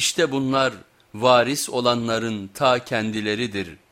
İşte bunlar varis olanların ta kendileridir.''